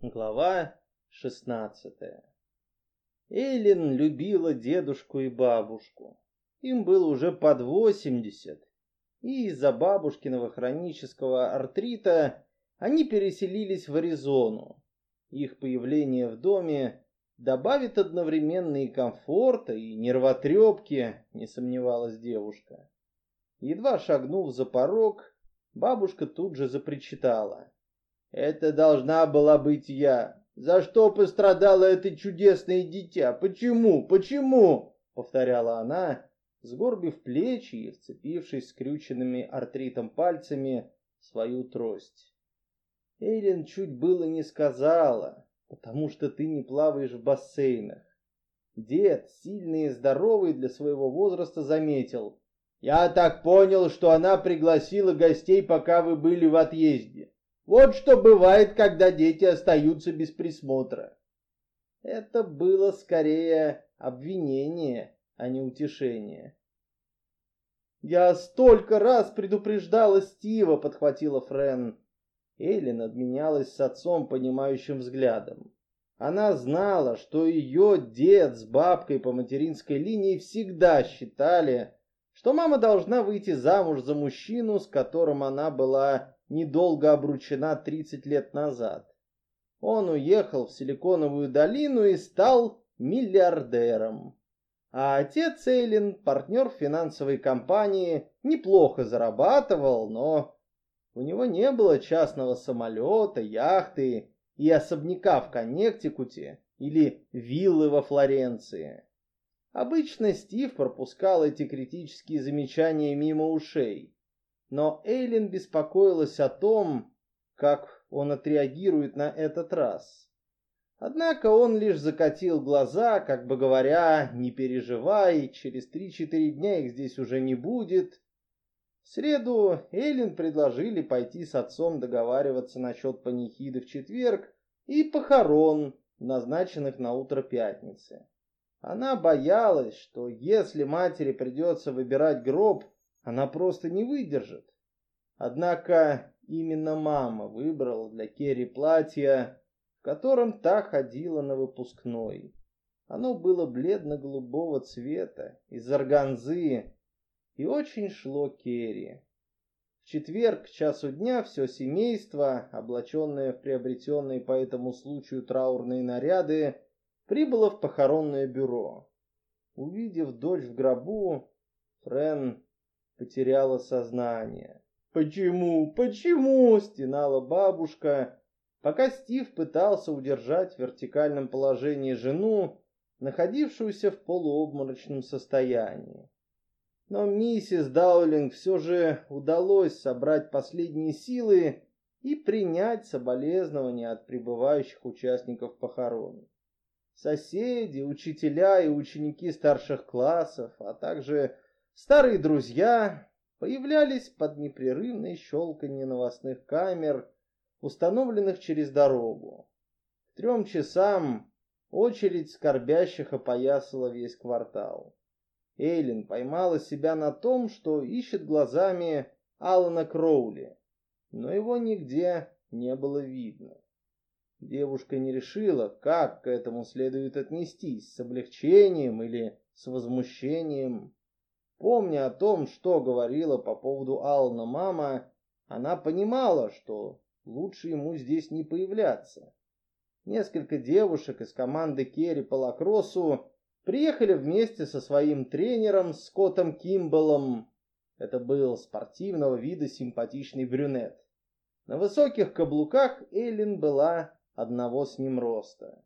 Глава 16 Эйлин любила дедушку и бабушку. Им было уже под 80, и из-за бабушкиного хронического артрита они переселились в Аризону. Их появление в доме добавит одновременно и комфорта, и нервотрепки, не сомневалась девушка. Едва шагнув за порог, бабушка тут же запричитала. Это должна была быть я. За что пострадало это чудесное дитя? Почему? Почему? Повторяла она, сгорбив плечи и вцепившись скрюченными артритом пальцами в свою трость. Эйлин чуть было не сказала, потому что ты не плаваешь в бассейнах. Дед, сильный и здоровый для своего возраста, заметил. Я так понял, что она пригласила гостей, пока вы были в отъезде. Вот что бывает, когда дети остаются без присмотра. Это было скорее обвинение, а не утешение. «Я столько раз предупреждала Стива», — подхватила Френ. Эйлин обменялась с отцом понимающим взглядом. Она знала, что ее дед с бабкой по материнской линии всегда считали, что мама должна выйти замуж за мужчину, с которым она была недолго обручена 30 лет назад. Он уехал в Силиконовую долину и стал миллиардером. А отец Эйлин, партнер финансовой компании, неплохо зарабатывал, но у него не было частного самолета, яхты и особняка в Коннектикуте или виллы во Флоренции. Обычно Стив пропускал эти критические замечания мимо ушей. Но Эйлин беспокоилась о том, как он отреагирует на этот раз. Однако он лишь закатил глаза, как бы говоря, не переживай, через три-четыре дня их здесь уже не будет. В среду Эйлин предложили пойти с отцом договариваться насчет панихиды в четверг и похорон, назначенных на утро пятницы. Она боялась, что если матери придется выбирать гроб, она просто не выдержит. Однако именно мама выбрала для Керри платье, в котором та ходила на выпускной. Оно было бледно-голубого цвета, из органзы, и очень шло Керри. В четверг к часу дня все семейство, облаченное в приобретенные по этому случаю траурные наряды, прибыло в похоронное бюро. Увидев дочь в гробу, Френ потеряла сознание. «Почему? Почему?» – стенала бабушка, пока Стив пытался удержать в вертикальном положении жену, находившуюся в полуобморочном состоянии. Но миссис Даулинг все же удалось собрать последние силы и принять соболезнования от прибывающих участников похорон. Соседи, учителя и ученики старших классов, а также Старые друзья появлялись под непрерывное щелканье новостных камер, установленных через дорогу. К трем часам очередь скорбящих опоясала весь квартал. Эйлин поймала себя на том, что ищет глазами Алана Кроули, но его нигде не было видно. Девушка не решила, как к этому следует отнестись, с облегчением или с возмущением. Помня о том, что говорила по поводу Ална мама, она понимала, что лучше ему здесь не появляться. Несколько девушек из команды Керри по лакроссу приехали вместе со своим тренером Скоттом Кимбалом. Это был спортивного вида симпатичный брюнет. На высоких каблуках Эллин была одного с ним роста.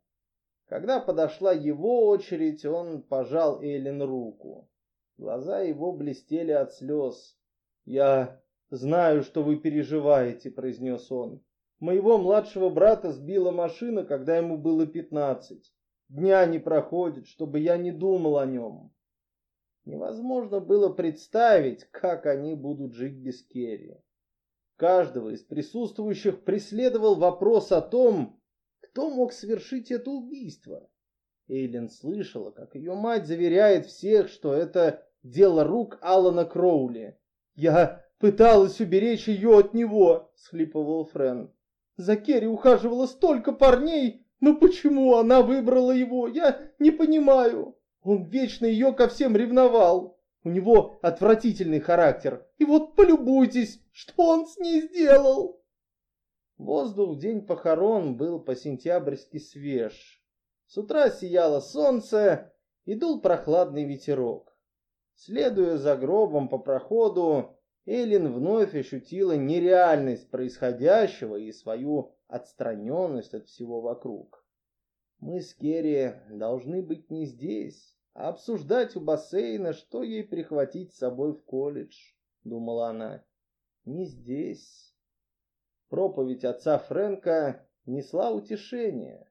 Когда подошла его очередь, он пожал Эллин руку. Глаза его блестели от слез. «Я знаю, что вы переживаете», — произнес он. «Моего младшего брата сбила машина, когда ему было пятнадцать. Дня не проходит, чтобы я не думал о нем». Невозможно было представить, как они будут жить без Керри. Каждого из присутствующих преследовал вопрос о том, кто мог совершить это убийство. Эйлин слышала, как ее мать заверяет всех, что это дело рук Алана Кроули. «Я пыталась уберечь ее от него», — схлипывал Френ. За Керри ухаживало столько парней, но почему она выбрала его, я не понимаю. Он вечно ее ко всем ревновал. У него отвратительный характер. И вот полюбуйтесь, что он с ней сделал. Воздух в день похорон был по-сентябрьски свеж. С утра сияло солнце и дул прохладный ветерок. Следуя за гробом по проходу, Эллен вновь ощутила нереальность происходящего и свою отстраненность от всего вокруг. Мы с Керри должны быть не здесь, а обсуждать у бассейна, что ей прихватить с собой в колледж, думала она. Не здесь. Проповедь отца Фрэнка несла утешение.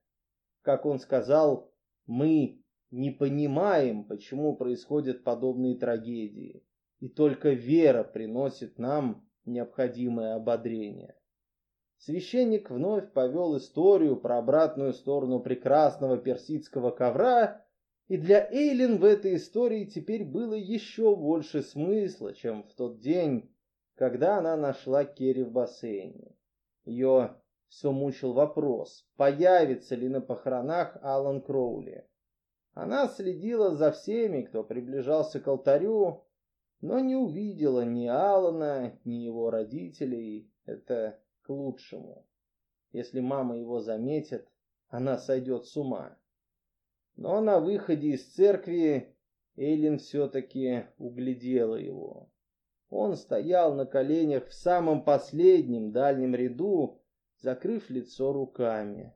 Как он сказал, мы не понимаем, почему происходят подобные трагедии и только вера приносит нам необходимое ободрение. Священник вновь повел историю про обратную сторону прекрасного персидского ковра, и для Эйлин в этой истории теперь было еще больше смысла, чем в тот день, когда она нашла Керри в бассейне. Ее все мучил вопрос, появится ли на похоронах Алан Кроули. Она следила за всеми, кто приближался к алтарю, но не увидела ни Алана, ни его родителей. Это к лучшему. Если мама его заметит, она сойдет с ума. Но на выходе из церкви Эйлин все-таки углядела его. Он стоял на коленях в самом последнем дальнем ряду, закрыв лицо руками.